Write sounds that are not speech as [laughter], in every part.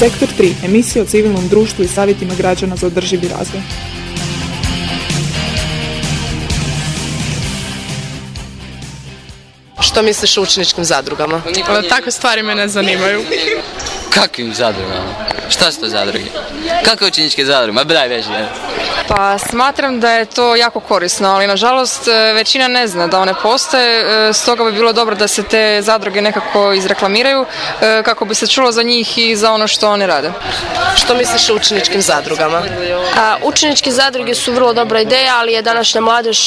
Sektor 3. Emisija o civilnom društvu i savjetima građana za održivi razvoj. Što misliš o učeničkim zadrugama? Takve stvari me ne zanimaju. Kakvim zadrugama? Šta su to zadruge? Kakve učeničke zadruge? Ma daj veži, Pa smatram da je to jako korisno, ali nažalost e, većina ne zna da one postoje, e, stoga bi bilo dobro da se te zadruge nekako izreklamiraju e, kako bi se čulo za njih i za ono što one rade. Što misliš o učeničkim zadrugama? A, učeničke zadruge su vrlo dobra ideja, ali je današnja mladež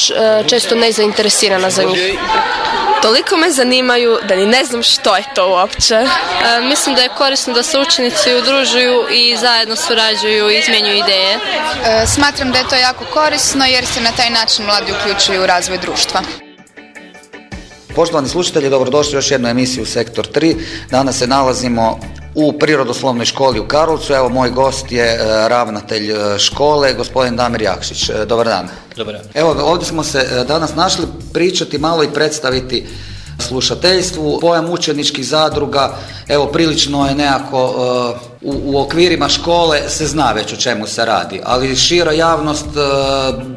često nezainteresirana za njih. Toliko me zanimaju da ni ne znam što je to uopće. mislim da je korisno da se učenici udružuju i zajedno surađuju i izmjenjuju ideje. smatram da je to jako korisno jer se na taj način mladi uključuju u razvoj društva. Poštovani slušatelji, dobrodošli u još jednu emisiju Sektor 3. Danas se nalazimo u Prirodoslovnoj školi u Karlovcu. Evo, moj gost je e, ravnatelj e, škole, gospodin Damir Jakšić. E, dobar dan. Dobar dan. Evo, ovdje smo se danas našli pričati malo i predstaviti slušateljstvu. Pojam učeničkih zadruga, evo prilično je nekako u, u okvirima škole se zna već o čemu se radi, ali šira javnost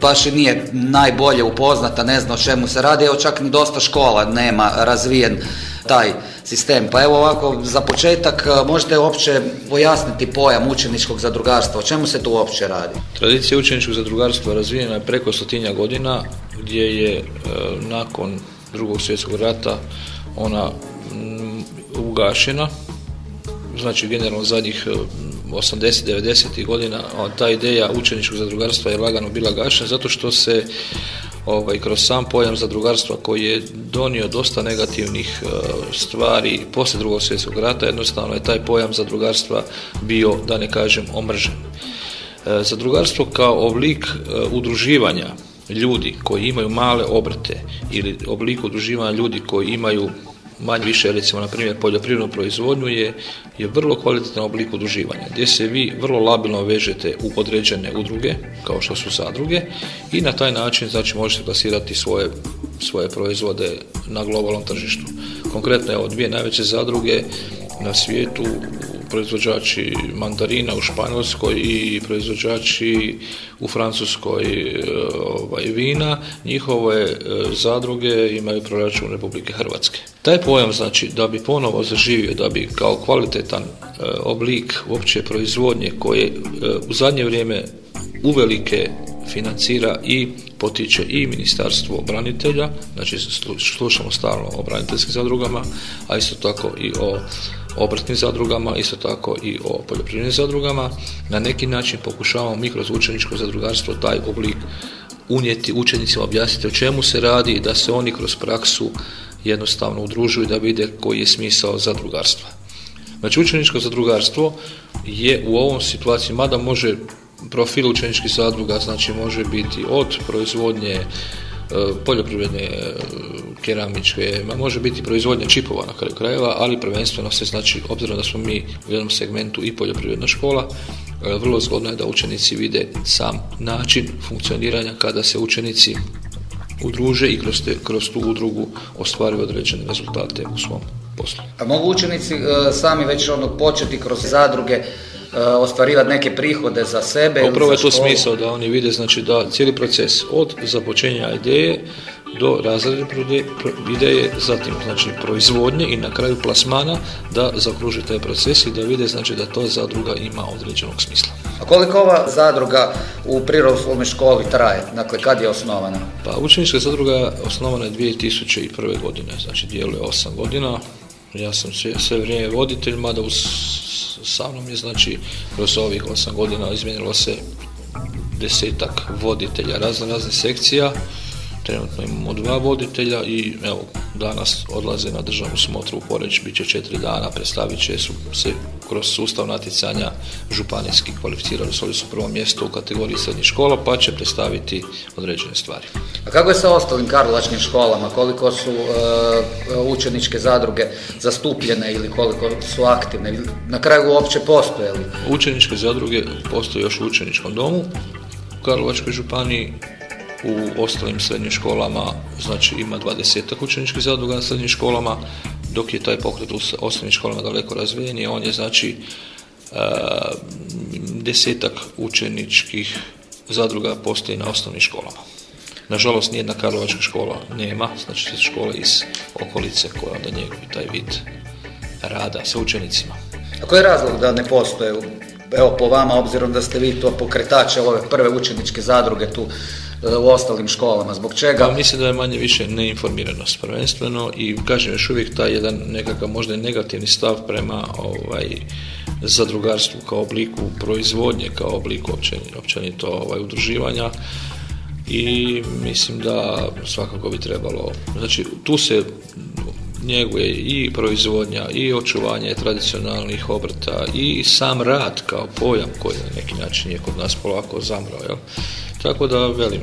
baš i nije najbolje upoznata, ne zna o čemu se radi, evo čak ni dosta škola nema razvijen taj sistem. Pa evo ovako, za početak uh, možete uopće pojasniti pojam učeničkog zadrugarstva, o čemu se tu uopće radi? Tradicija učeničkog zadrugarstva razvijena je preko stotinja godina, gdje je nakon drugog svjetskog rata ona ugašena, znači generalno zadnjih 80-90 e, godina ta ideja učeničkog zadrugarstva je lagano bila gašena zato što se ovaj, kroz sam pojam zadrugarstva koji je donio dosta negativnih e, stvari poslije drugog svjetskog rata, jednostavno je taj pojam zadrugarstva bio, da ne kažem, omržen. E, zadrugarstvo kao oblik udruživanja ljudi koji imaju male obrte ili oblik udruživanja ljudi koji imaju manje više recimo na primjer poljoprivrednu proizvodnju je, je vrlo kvalitetan oblik udruživanja gdje se vi vrlo labilno vežete u određene udruge kao što su zadruge i na taj način znači možete plasirati svoje, svoje proizvode na globalnom tržištu. Konkretno je dvije najveće zadruge na svijetu proizvođači mandarina u Španjolskoj i proizvođači u Francuskoj e, ovaj, vina, njihove e, zadruge imaju proračun Republike Hrvatske. Taj pojam znači da bi ponovo zaživio, da bi kao kvalitetan e, oblik uopće proizvodnje koje u zadnje vrijeme uvelike financira i potiče i ministarstvo branitelja, znači slušamo stalno o braniteljskim zadrugama, a isto tako i o obrtnim zadrugama, isto tako i o poljoprivrednim zadrugama. Na neki način pokušavamo mi kroz učeničko zadrugarstvo taj oblik unijeti učenicima, objasniti o čemu se radi i da se oni kroz praksu jednostavno udružuju da vide koji je smisao zadrugarstva. Znači učeničko zadrugarstvo je u ovom situaciji, mada može profil učeničkih zadruga, znači može biti od proizvodnje poljoprivredne e, keramičke, može biti proizvodnja čipova na kraju krajeva, ali prvenstveno se znači, obzirom da smo mi u jednom segmentu i poljoprivredna škola, e, vrlo zgodno je da učenici vide sam način funkcioniranja kada se učenici udruže i kroz, te, kroz tu udrugu ostvaruju određene rezultate u svom poslu. A mogu učenici sami već ono početi kroz zadruge E, ostvarivati neke prihode za sebe. Upravo je to smisao da oni vide znači da cijeli proces od započenja ideje do razrede ideje, zatim znači proizvodnje i na kraju plasmana da zaokruže taj proces i da vide znači da to zadruga ima određenog smisla. A koliko ova zadruga u prirodoslovnoj školi traje? Dakle, kad je osnovana? Pa učenička zadruga osnovana je 2001. godine, znači djeluje 8 godina. Ja sam sve, sve vrijeme voditelj, mada uz sa mnom je znači kroz ovih osam godina izmijenilo se desetak voditelja razne razne sekcija trenutno imamo dva voditelja i evo danas odlaze na državnu smotru u Poreć, bit će četiri dana, predstavit će su se kroz sustav natjecanja županijski kvalificirali su su prvo mjesto u kategoriji srednjih škola pa će predstaviti određene stvari. A kako je sa ostalim karlovačkim školama? Koliko su e, učeničke zadruge zastupljene ili koliko su aktivne? Na kraju uopće postoje li? Učeničke zadruge postoje još u učeničkom domu u Karlovačkoj županiji u ostalim srednjim školama, znači ima 20 učeničkih zadruga na srednjim školama, dok je taj pokret u osnovnim školama daleko razvijeniji, on je znači desetak učeničkih zadruga postoji na osnovnim školama. Nažalost, nijedna karlovačka škola nema, znači sve škole iz okolice koja onda njegovi taj vid rada sa učenicima. A koji je razlog da ne postoje, evo po vama, obzirom da ste vi to pokretače ove prve učeničke zadruge tu e, u ostalim školama, zbog čega? Pa mislim da je manje više neinformiranost prvenstveno i kažem još uvijek taj jedan nekakav možda negativni stav prema ovaj, zadrugarstvu kao obliku proizvodnje, kao obliku općenito ovaj, udruživanja i mislim da svakako bi trebalo, znači tu se njeguje i proizvodnja i očuvanje tradicionalnih obrta i sam rad kao pojam koji na neki način je kod nas polako zamrao. Jel? Tako da velim,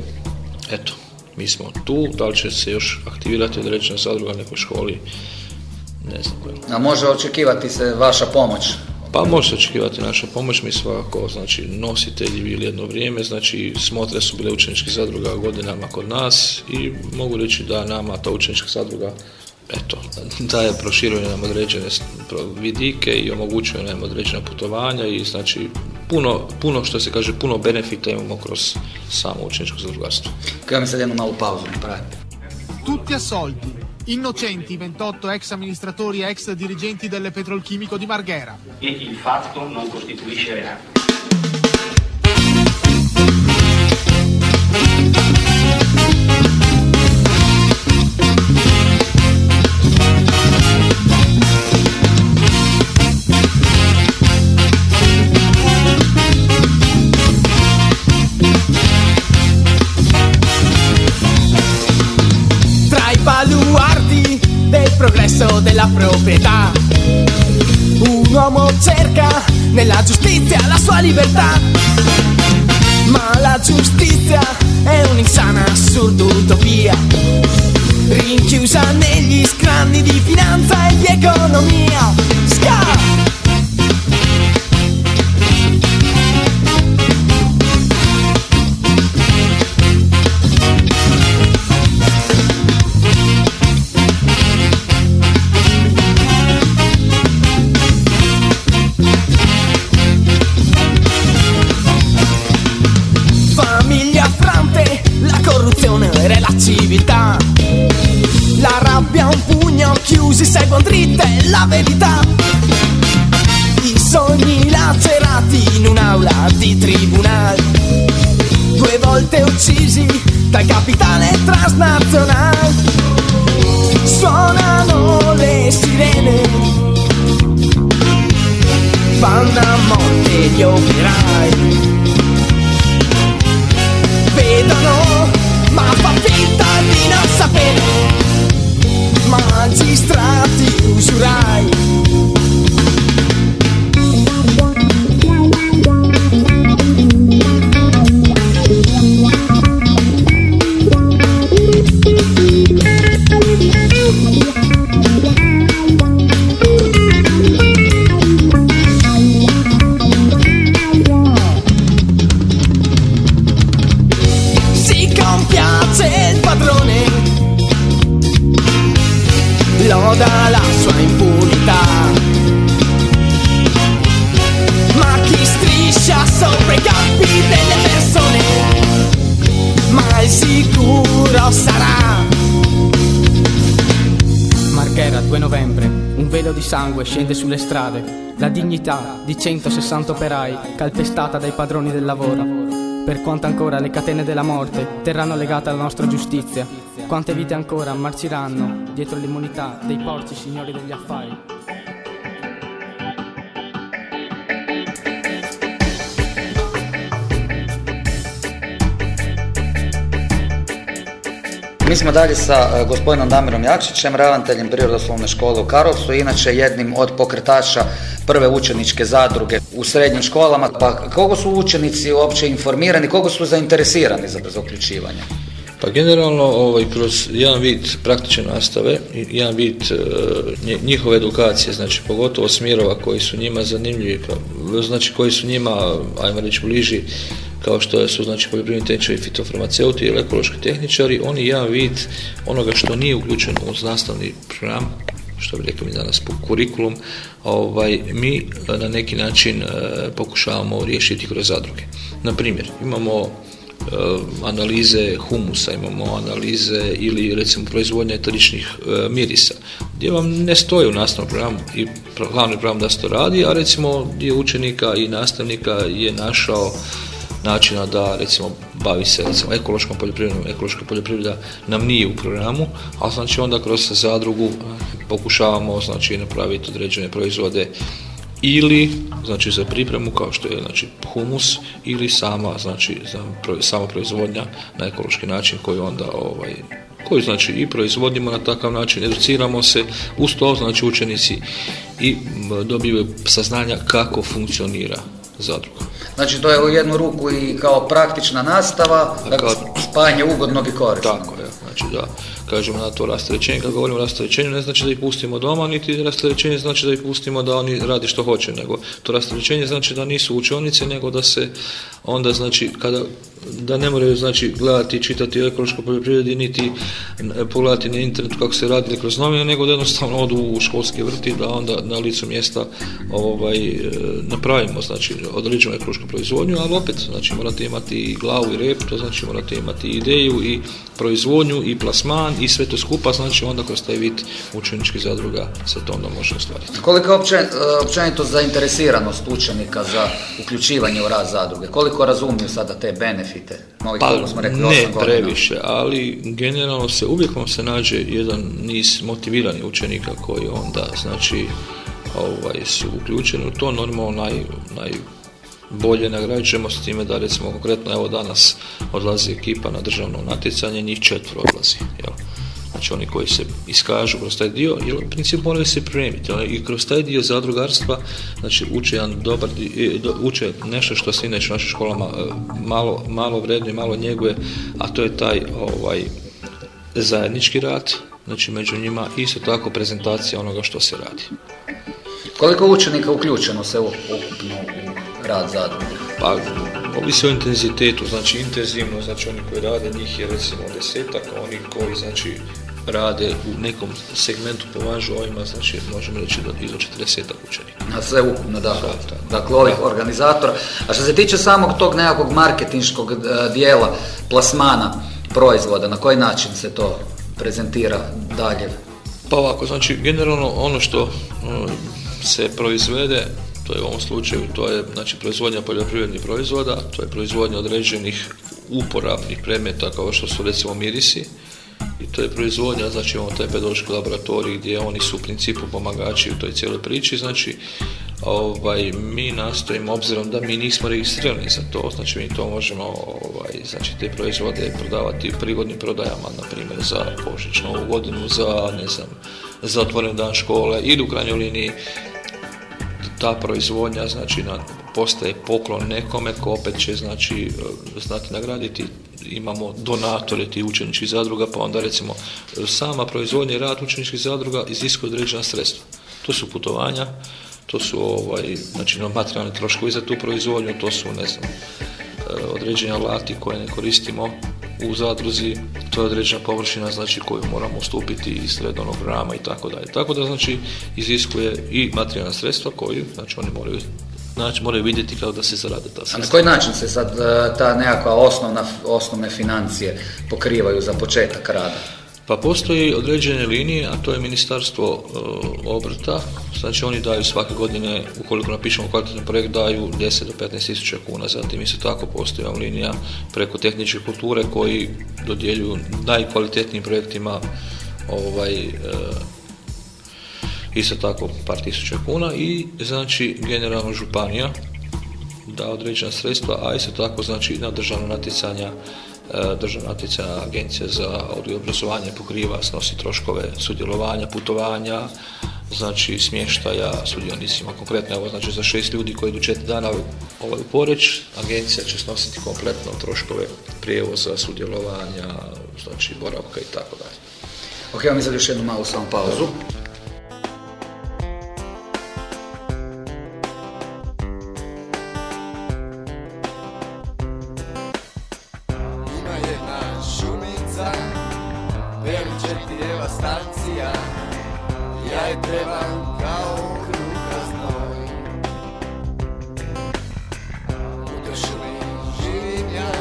eto, mi smo tu, da li će se još aktivirati određena zadruga u nekoj školi, ne znam. A može očekivati se vaša pomoć pa može se očekivati naša pomoć, mi svakako znači, nositelji bili jedno vrijeme, znači smotre su bile učeničke zadruga godinama kod nas i mogu reći da nama ta učenička zadruga eto, daje proširuje nam određene vidike i omogućuje nam određena putovanja i znači puno, puno što se kaže, puno benefita imamo kroz samo učeničko zadrugarstvo. Kaj mi sad jednu malu pauzu napraviti. Tutti a soldi. Innocenti 28 ex amministratori e ex dirigenti del petrolchimico di Marghera. E il fatto non costituisce reato. nueva libertad. your blind di 160 operai calpestata dai padroni del lavoro. Per quanto ancora le catene della morte terranno legate alla nostra giustizia, quante vite ancora marciranno dietro l'immunità dei porci signori degli affari. Mi smo dalje sa e, gospodinom Damirom Jakšićem, ravnateljem Prirodoslovne škole u Karlovcu, inače jednim od pokretača prve učeničke zadruge u srednjim školama. Pa kogo su učenici uopće informirani, kogo su zainteresirani za, uključivanje? Pa generalno ovaj, kroz jedan vid praktične nastave, jedan vid e, njihove edukacije, znači pogotovo smjerova koji su njima zanimljivi, znači koji su njima, ajmo reći, bliži kao što su znači poljoprivredni tehničari, fitofarmaceuti ili ekološki tehničari, oni jedan vid onoga što nije uključeno u nastavni program što bi rekli mi danas kurikulum, ovaj, mi na neki način e, pokušavamo riješiti kroz zadruge. Na primjer, imamo e, analize humusa, imamo analize ili recimo proizvodnja eteričnih e, mirisa, gdje vam ne stoji u nastavnom programu i glavni program da se to radi, a recimo dio učenika i nastavnika je našao načina da recimo bavi se recimo ekološkom poljoprivredom, ekološka poljoprivreda nam nije u programu, a znači onda kroz zadrugu pokušavamo znači napraviti određene proizvode ili znači za pripremu kao što je znači humus ili sama znači za, sama proizvodnja na ekološki način koji onda ovaj koji znači i proizvodimo na takav način, educiramo se, uz to znači učenici i dobivaju saznanja kako funkcionira zadruga. Znači to je u jednu ruku i kao praktična nastava, dakle, spajanje ugodnog i korisnog. Tako je, znači da kažemo na to rasterećenje, kad govorimo o rasterećenju ne znači da ih pustimo doma, niti rasterećenje znači da ih pustimo da oni radi što hoće, nego to rasterećenje znači da nisu učionice, nego da se onda znači kada da ne moraju znači gledati i čitati o ekološkoj poljoprivredi niti pogledati na internetu kako se radi kroz novine, nego da jednostavno odu u školski vrti da onda na licu mjesta ovaj, e, napravimo znači određenu ekološku proizvodnju, ali opet znači morate imati i glavu i rep, to znači morate imati ideju i proizvodnju i plasman i sve to skupa, znači onda kroz taj vid učeničkih zadruga se to onda može ostvariti. Koliko je opće, općenito zainteresiranost učenika za uključivanje u rad zadruge? Koliko razumiju sada te benefite? Novih, pa, smo rekli, ne previše, ali generalno se uvijek vam se nađe jedan niz motivirani učenika koji onda znači ovaj, su uključeni u to normalno naj, naj bolje nagrađujemo s time da recimo konkretno evo danas odlazi ekipa na državno natjecanje, njih četvro odlazi. Jel? Znači oni koji se iskažu kroz taj dio, jer u moraju se pripremiti. I kroz taj dio zadrugarstva znači, uče, jedan dobar, uče nešto što se inače u našim školama e, malo, malo vrednuje, malo njeguje, a to je taj ovaj, zajednički rad, znači među njima isto tako prezentacija onoga što se radi. Koliko učenika uključeno se ukupno u rad zadruge? Pa, ovisi o intenzitetu, znači intenzivno, znači oni koji rade, njih je recimo desetak, a oni koji znači rade u nekom segmentu pomažu ovima, znači možemo reći do, do 40 učenika. Na sve ukupno, da. Dakle, ovih organizatora. A što se tiče samog tog nekakvog marketinškog e, dijela, plasmana proizvoda, na koji način se to prezentira dalje? Pa ovako, znači generalno ono što e, se proizvede to je u ovom slučaju, to je znači proizvodnja poljoprivrednih proizvoda, to je proizvodnja određenih uporabnih predmeta kao što su recimo mirisi i to je proizvodnja, znači imamo taj pedagoški laboratorij gdje oni su u principu pomagači u toj cijeloj priči, znači ovaj, mi nastojimo, obzirom da mi nismo registrirani za to, znači mi to možemo, ovaj, znači te proizvode prodavati u prigodnim prodajama, na primjer za Božić, Novu godinu, za, ne znam, za otvoren dan škole ili u krajnjoj liniji ta proizvodnja znači na, postaje poklon nekome ko opet će znači e, znati nagraditi. Imamo donatore ti učeničkih zadruga pa onda recimo sama proizvodnja i rad učeničkih zadruga iziskuje određena sredstva. To su putovanja to su ovaj, znači materijalni troškovi za tu proizvodnju to su ne znam određeni alati koje ne koristimo u zadruzi, to je određena površina znači koju moramo ustupiti iz srednog programa i tako dalje. Tako da znači iziskuje i materijalna sredstva koju znači oni moraju znači moraju vidjeti kao da se zarade ta sredstva. A na koji način se sad e, ta nekakva osnovna, osnovne financije pokrivaju za početak rada? Pa postoji određene linije, a to je ministarstvo e, obrta, znači oni daju svake godine, ukoliko napišemo kvalitetan projekt, daju 10 do 15 tisuća kuna, zatim isto tako postoji linija preko tehničke kulture koji dodjeljuju najkvalitetnijim projektima ovaj, e, isto tako par tisuća kuna. I znači generalno županija da određena sredstva, a isto tako znači na državna natjecanja državna natjecana agencija za odgoj obrazovanje pokriva, snosi troškove sudjelovanja, putovanja, znači smještaja sudionicima. Konkretno, evo, znači za šest ljudi koji idu četiri dana ovaj, u Poreć, agencija će snositi kompletno troškove prijevoza, sudjelovanja, znači boravka i tako dalje. Ok, vam sad još jednu malu samo pauzu. Ja je trebam kao kruha znoj U šumi živim ja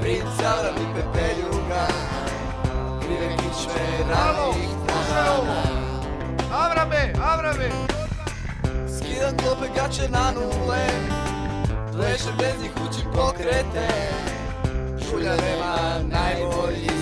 Pricala mi pepeljuga Krive kičme ranih dana Avrame, Avrame! Skidam klope gače na nule Plešem bez njih učim pokrete Šulja nema najbolji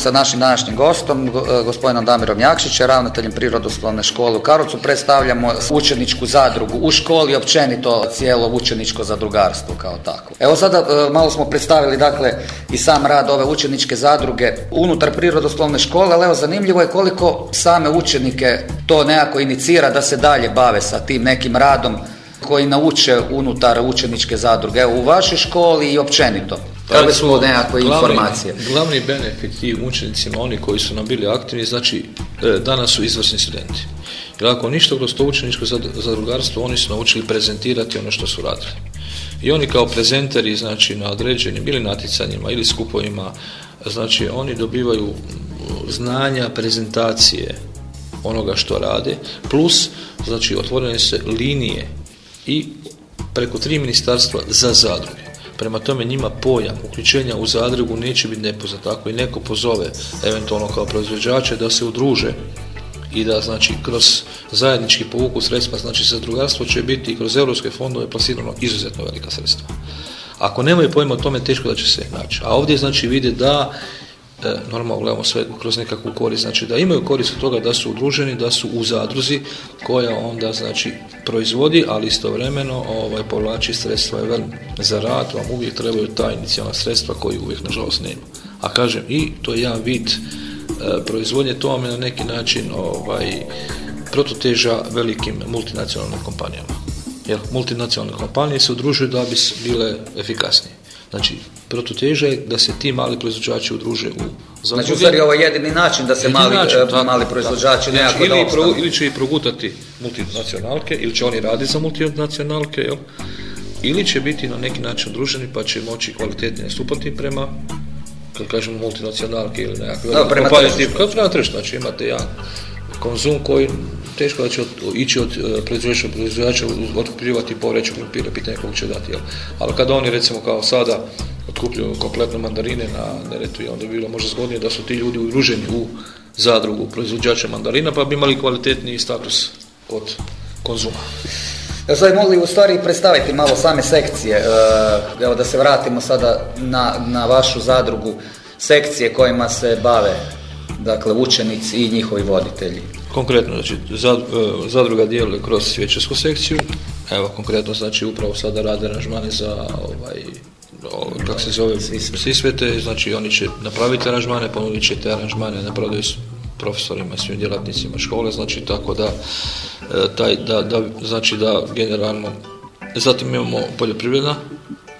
sa našim današnjim gostom, go- e, gospodinom Damirom Jakšićem, ravnateljem Prirodoslovne škole u Karlovcu. Predstavljamo učeničku zadrugu u školi, općenito cijelo učeničko zadrugarstvo kao tako. Evo sada e, malo smo predstavili dakle i sam rad ove učeničke zadruge unutar Prirodoslovne škole, ali evo zanimljivo je koliko same učenike to nekako inicira da se dalje bave sa tim nekim radom koji nauče unutar učeničke zadruge. U vašoj školi i općenito. Kakve su nekakve Glavni- informacije? Glavni benefit tim učenicima, oni koji su nam bili aktivni, znači e, danas su izvrsni studenti. Jer ako ništa kroz to učeničko zad- zadrugarstvo, oni su naučili prezentirati ono što su radili. I oni kao prezenteri, znači na određenim ili natjecanjima ili skupovima, znači oni dobivaju znanja, prezentacije onoga što rade, plus znači otvorene se linije i preko tri ministarstva za zadruge. Prema tome njima pojam uključenja u zadrugu neće biti nepoznat. Ako i neko pozove eventualno kao proizvođače da se udruže i da znači kroz zajednički povuku sredstva, znači zadrugarstvo će biti i kroz europske fondove plasirano izuzetno velika sredstva. Ako nemaju pojma o tome, teško da će se naći. A ovdje znači vide da normalno gledamo sve kroz nekakvu korist, znači da imaju korist od toga da su udruženi, da su u zadruzi koja onda znači proizvodi, ali istovremeno ovaj, povlači sredstva jer za rad vam uvijek trebaju ta inicijalna sredstva koji uvijek nažalost nema. A kažem i to je jedan vid e, proizvodnje, to vam je na neki način ovaj, prototeža velikim multinacionalnim kompanijama. Jer multinacionalne kompanije se udružuju da bi bile efikasnije. Znači, protuteža je da se ti mali proizvođači udruže u zadruge. Znači, u stvari ovo je jedini način da se Jedini mali, način, e, tako, mali proizvođači Znači, nekako da ili, pro- ili će ih progutati multinacionalke, ili će oni raditi za multinacionalke, jel? ili će biti na neki način udruženi pa će moći kvalitetnije nastupati prema kad kažemo multinacionalke ili nekakve Da, prema tržištu, znači imate jedan konzum koji teško da će od, ići od e, proizvođača proizvođača otkupljivati povrće krumpire, pitanje koliko će dati. Jel? Ali kada oni recimo kao sada otkupljuju kompletno mandarine na Neretvi, onda bi bilo možda zgodnije da su ti ljudi udruženi u zadrugu proizvođača mandarina pa bi imali kvalitetniji status kod konzuma. Sad mogli u stvari predstaviti malo same sekcije, e, evo da se vratimo sada na, na vašu zadrugu, sekcije kojima se bave, dakle učenici i njihovi voditelji. Konkretno, znači, e, zadruga djeluje kroz svečarsku sekciju, evo konkretno, znači, upravo sada rade aranžmane za, ovaj, kako se zove, sisvete, znači oni će napraviti aranžmane, ponudit će te aranžmane na prodaju s profesorima svim djelatnicima škole, znači tako da, e, taj, da, da, znači da generalno, zatim imamo poljoprivredna,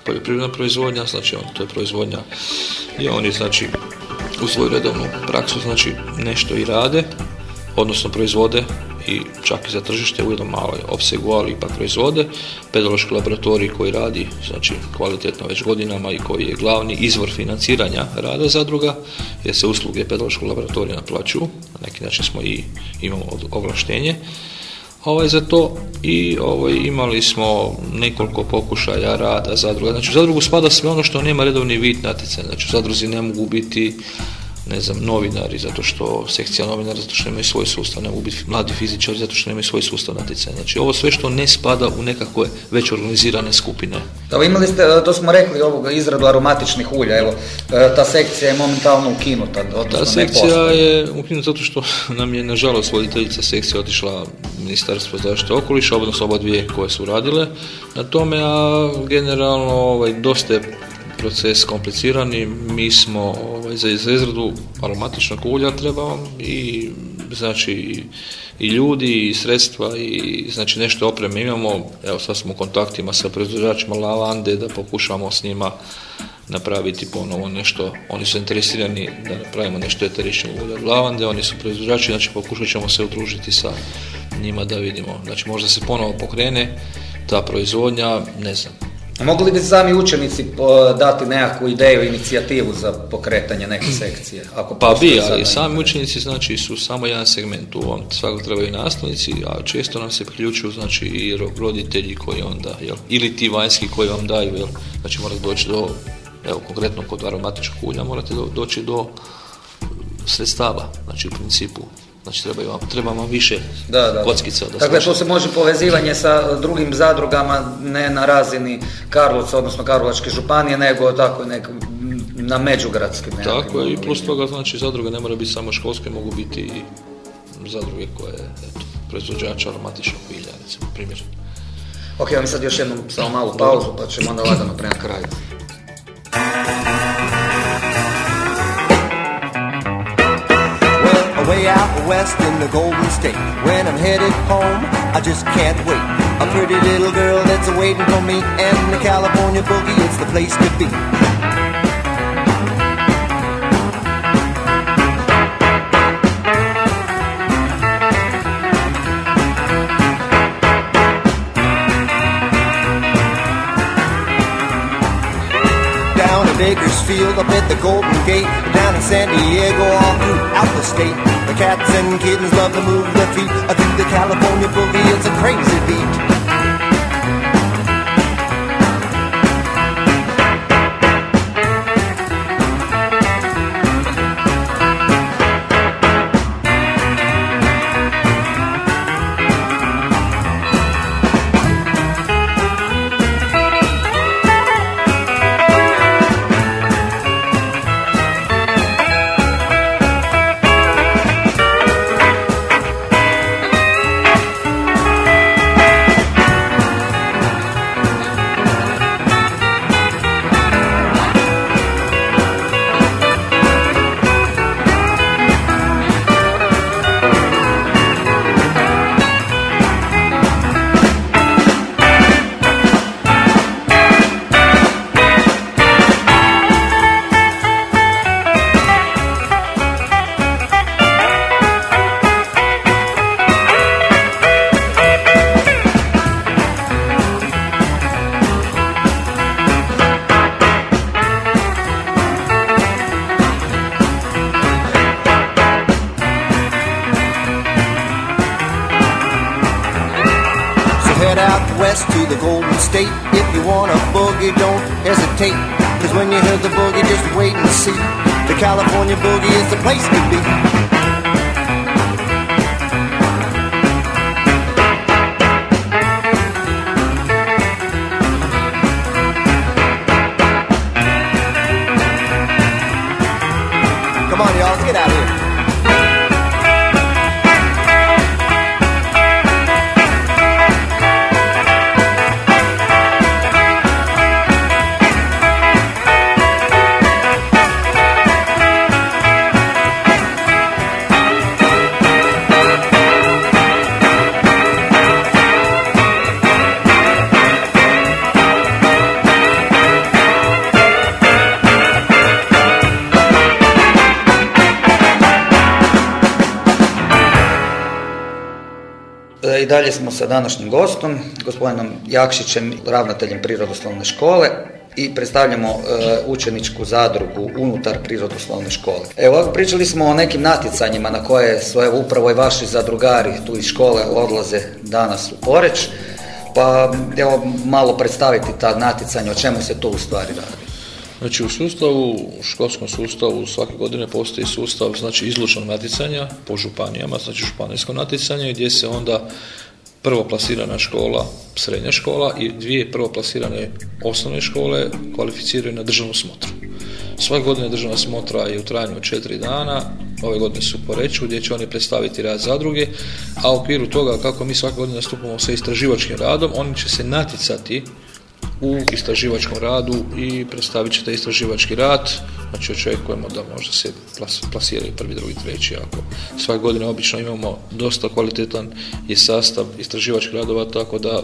poljoprivredna proizvodnja, znači on, to je proizvodnja i oni znači u svoju redovnu praksu znači nešto i rade, odnosno proizvode i čak i za tržište u jednom maloj opsegu, ali ipak proizvode. Pedološki laboratorij koji radi znači, kvalitetno već godinama i koji je glavni izvor financiranja rada zadruga, jer se usluge pedološkog laboratorija naplaćuju, na neki način smo i imamo ovlaštenje ovaj, za to i ovaj, imali smo nekoliko pokušaja rada zadruga. Znači u zadrugu spada sve ono što nema redovni vid natjecanja. Znači zadruzi ne mogu biti ne znam, novinari zato što sekcija novinara zato što imaju svoj sustav, ne mogu biti mladi fizičari zato što nemaju svoj sustav natjecanja. Znači ovo sve što ne spada u nekakve već organizirane skupine. Evo imali ste, to smo rekli, ovoga izradu aromatičnih ulja, evo, ta sekcija je momentalno ukinuta, odnosno Ta sekcija je ukinuta zato što [laughs] nam je nažalost voditeljica sekcije otišla Ministarstvo zaštite okoliša, odnosno oba dvije koje su radile na tome, a generalno ovaj, dosta je proces komplicirani. Mi smo ovaj, za, izradu aromatičnog ulja treba vam i znači i- ljudi i sredstva i znači nešto opreme imamo. Evo sad smo u kontaktima sa proizvođačima lavande da pokušamo s njima napraviti ponovo nešto, oni su interesirani da napravimo nešto eteričnog ulja lavande, oni su proizvođači, znači pokušat ćemo se udružiti sa njima da vidimo, znači možda se ponovo pokrene ta proizvodnja, ne znam, A Mogli bi sami učenici dati nekakvu ideju, inicijativu za pokretanje neke sekcije? Ako Pa bi, ali sami učenici znači su samo jedan segment u ovom, svakako trebaju i nastavnici, a često nam se priključuju znači i ro- roditelji koji onda, jel, ili ti vanjski koji vam daju, jel, znači morate doći do, evo konkretno kod aromatičkog ulja morate do- doći do sredstava, znači u principu, znači treba vam, treba vam više Da, da. kockica da Dakle, to se može povezivanje sa drugim zadrugama, ne na razini Karlovca, odnosno Karlovačke županije, nego tako nek, na međugradskim. Tako je, i plus toga znači zadruge ne mora biti samo školske, mogu biti i zadruge koje, eto, proizvođača aromatičnog bilja, recimo, primjer. Ok, vam sad još jednu samo malu pauzu, pa ćemo onda lagano prema kraju. Away out west in the Golden State. When I'm headed home, I just can't wait. A pretty little girl that's waiting for me, and the California boogie, it's the place to be. Down in Bakersfield, up at the Golden Gate, in San Diego, all throughout the state. The cats and kittens love to move their feet. I think the California boogie, it's a crazy beat. State. If you want a boogie, don't hesitate. Cause when you hear the boogie, just wait and see. The California boogie is the place to be. Dalje smo sa današnjim gostom, gospodinom Jakšićem, ravnateljem prirodoslovne škole i predstavljamo e, učeničku zadrugu unutar prirodoslovne škole. Evo, pričali smo o nekim natjecanjima na koje su evo, upravo i vaši zadrugari tu iz škole odlaze danas u Poreć, pa evo malo predstaviti ta natjecanja, o čemu se to u stvari radi. Znači u sustavu, u školskom sustavu svake godine postoji sustav znači izlučnog natjecanja po županijama, znači županijsko natjecanje gdje se onda prvo plasirana škola, srednja škola i dvije prvo plasirane osnovne škole kvalificiraju na državnu smotru. Svake godine državna smotra je u trajanju od četiri dana, ove godine su u Poreču gdje će oni predstaviti rad zadruge, a u okviru toga kako mi svake godine nastupamo sa istraživačkim radom, oni će se natjecati u istraživačkom radu i predstavit će taj istraživački rad. Znači očekujemo da možda se plas, plasiraju prvi, drugi, treći. Ako svake godine obično imamo dosta kvalitetan je sastav istraživačkih radova, tako da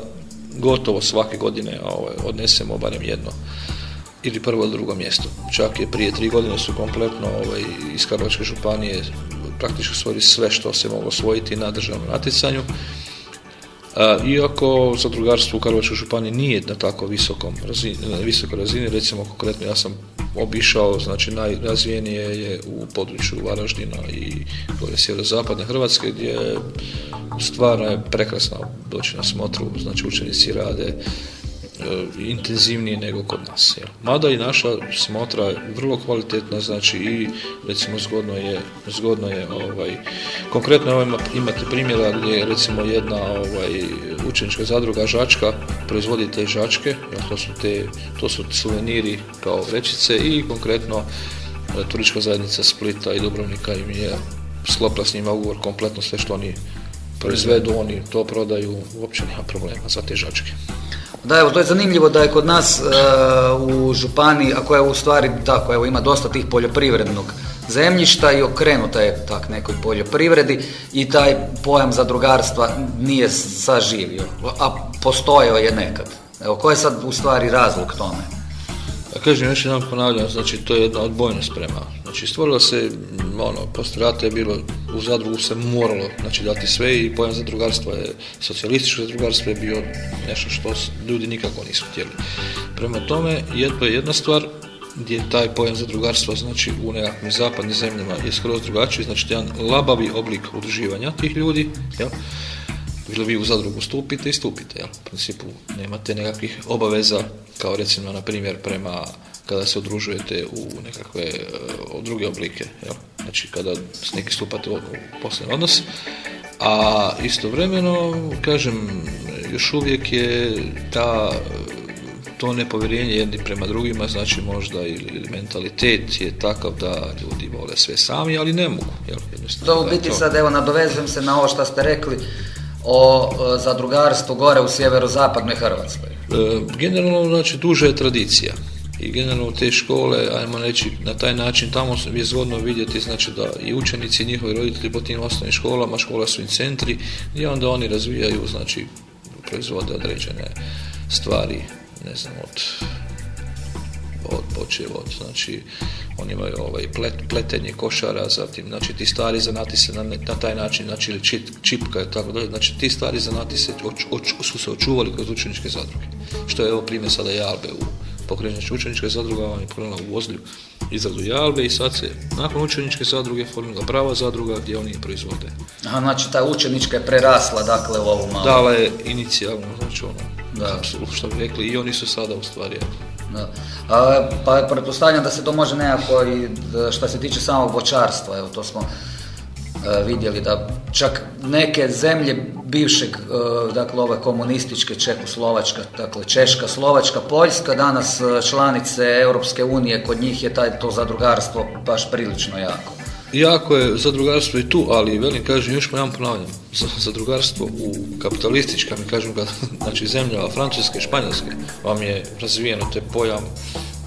gotovo svake godine ovaj, odnesemo barem jedno ili prvo ili drugo mjesto. Čak je prije tri godine su kompletno ovaj, iz Karlovačke županije praktički osvojili sve što se moglo osvojiti na državnom natjecanju. Iako zadrugarstvo u Karlovačkoj županiji nije na tako visokom razini, visokoj razini, recimo konkretno ja sam obišao, znači najrazvijenije je u području Varaždina i gore sjeverozapadne Hrvatske gdje stvarno je prekrasno doći na smotru, znači učenici rade intenzivnije nego kod nas. Jel. Mada i naša smotra je vrlo kvalitetna, znači i recimo zgodno je, zgodno je ovaj, konkretno ima- imate primjera gdje je recimo jedna ovaj, učenička zadruga Žačka proizvodi te žačke, jel, to su te, to su suveniri kao vrećice i konkretno e, turistička zajednica Splita i Dubrovnika im je sklopila s njima ugovor kompletno sve što oni proizvedu, oni to prodaju, uopće nema problema za te žačke. Da, evo, to je zanimljivo da je kod nas e, u županiji, ako je u stvari tako, evo ima dosta tih poljoprivrednog zemljišta i okrenuta je tak nekoj poljoprivredi i taj pojam zadrugarstva nije saživio, a postojao je nekad. Evo, koji je sad u stvari razlog tome? A kažem još jedan ponavljam, znači to je jedna odbojna sprema. Znači stvorila se, ono, poslije rata je bilo, u zadrugu se moralo znači, dati sve i pojam zadrugarstva je, socijalističko zadrugarstvo je bio nešto što ljudi nikako nisu htjeli. Prema tome, je- to je jedna stvar gdje taj pojam zadrugarstva znači u nekakvim zapadnim zemljama je skroz drugačiji, znači jedan labavi oblik udruživanja tih ljudi, jel? ili vi u zadrugu stupite i stupite, jel? U principu nemate nekakvih obaveza, kao recimo, na primjer, prema kada se udružujete u nekakve e, druge oblike, jel? Znači, kada s neki stupate u, u poslovni odnos, a istovremeno, kažem, još uvijek je ta to nepovjerenje jedni prema drugima, znači možda ili, mentalitet je takav da ljudi vole sve sami, ali ne mogu. Jel? To u biti to- sad, evo, nadovezujem se na ovo što ste rekli o zadrugarstvu gore u sjeverozapadnoj Hrvatskoj. E, Generalno, znači, duža je tradicija. I generalno te škole, ajmo reći, na taj način tamo je zgodno vidjeti, znači da i učenici i njihovi roditelji po tim osnovnim školama, škola su im centri, i onda oni razvijaju, znači, proizvode određene stvari, ne znam, od od počev od, znači oni imaju ovaj plet, pletenje košara, zatim znači ti stari zanati se na, na taj način, znači ili čip, čipka i tako dalje, znači ti stari zanati se oč, oč, su se očuvali kroz učeničke zadruge. Što je evo primjer sada Jalbe u pokrenuće učeničke zadruge, on je pokrenula u Ozlju izradu Jalbe i sad se nakon učeničke zadruge formirala prava zadruga gdje oni proizvode. Aha, znači ta učenička je prerasla dakle u ovu malu. Dala je inicijalno, znači ono, Da. Što bi rekli, i oni su sada u stvari. Da. A, pa pretpostavljam da se to može nekako i da, što se tiče samog voćarstva, evo to smo e, vidjeli da čak neke zemlje bivšeg, e, dakle ove komunističke, Čekoslovačka, dakle Češka, Slovačka, Poljska, danas e, članice Europske unije, kod njih je taj, to zadrugarstvo baš prilično jako. Jako je zadrugarstvo i tu, ali velim, kažem, još jedan ponavljam, za- zadrugarstvo u kapitalistička, kažem ga, [laughs] znači zemlja Francuske, Španjolske, vam je razvijeno, to je pojam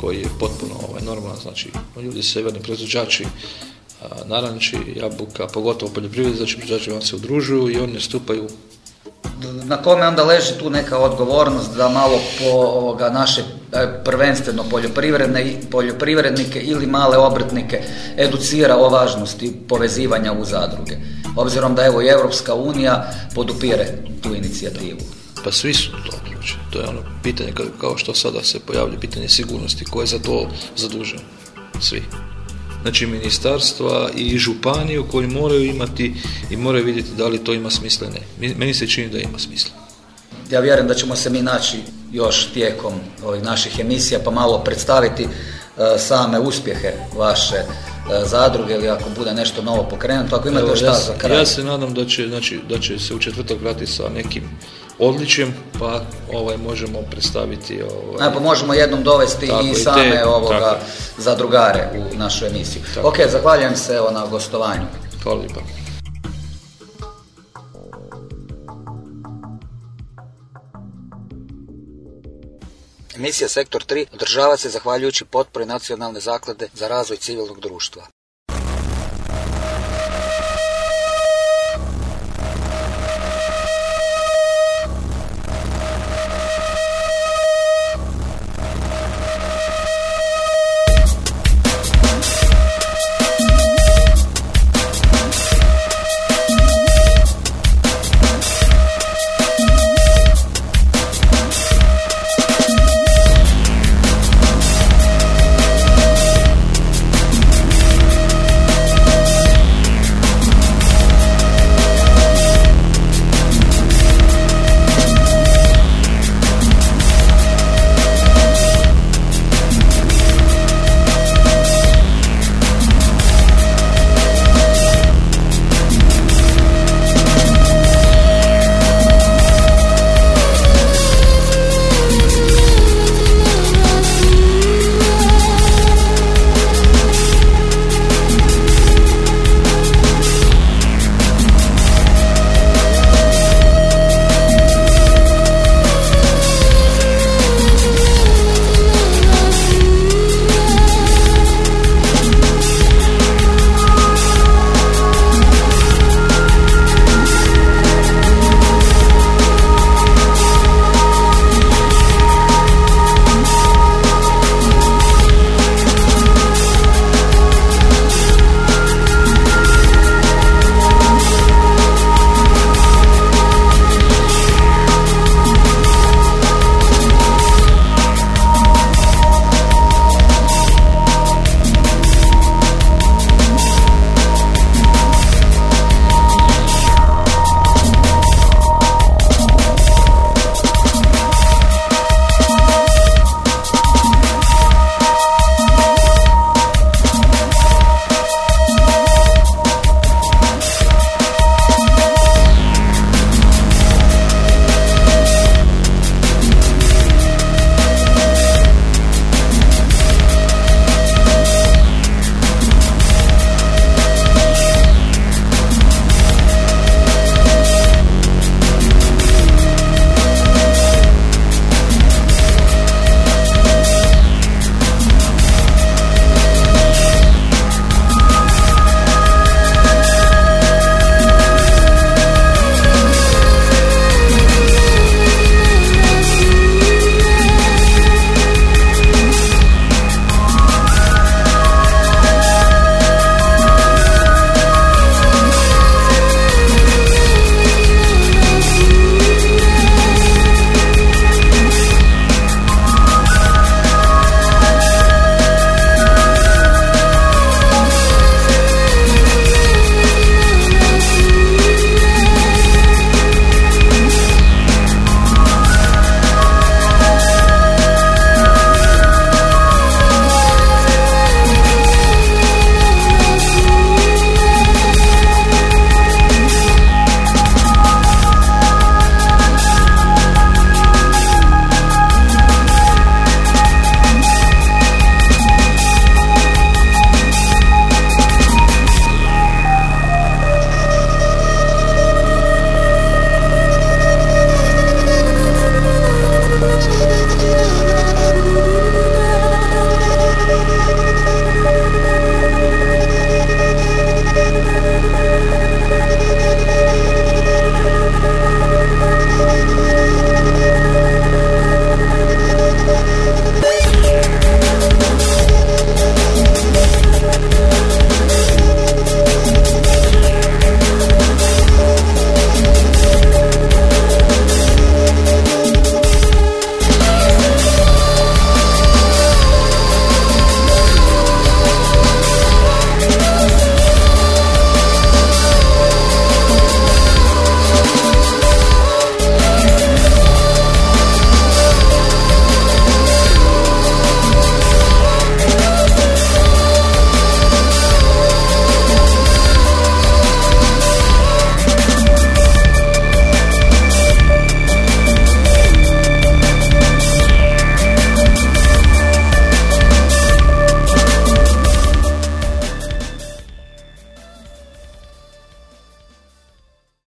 koji je potpuno ovaj, normalan, znači ljudi severni proizvođači a, naranči, jabuka, pogotovo poljoprivredi, znači proizvođači vam se udružuju i oni nastupaju Na kome onda leži tu neka odgovornost da malo po ovoga naše e, prvenstveno poljoprivredne, i- poljoprivrednike ili male obrtnike educira o važnosti povezivanja u zadruge. Obzirom da evo i Europska unija podupire tu inicijativu. Pa svi su to uključeni. To je ono pitanje kao, što sada se pojavlja pitanje sigurnosti. Ko je za to zadužen? Svi. Znači ministarstva i županiju koji moraju imati i moraju vidjeti da li to ima smisla ne. Meni se čini da ima smisla. Ja vjerujem da ćemo se mi naći još tijekom ovih naših emisija pa malo predstaviti e, same uspjehe vaše e, zadruge ili ako bude nešto novo pokrenuto, ako imate Evo, još ja, šta se- za kraj. ja se nadam da će, znači, da će se u četvrtak vratiti sa nekim odličjem, pa ovaj, možemo predstaviti... Ovaj, A, pa možemo jednom dovesti Tako, i same te- ovoga tako. zadrugare u našu emisiju. Tako. Ok, zahvaljujem se evo na gostovanju. Hvala lijepa. Emisija Sektor 3 održava se zahvaljujući potpori Nacionalne zaklade za razvoj civilnog društva.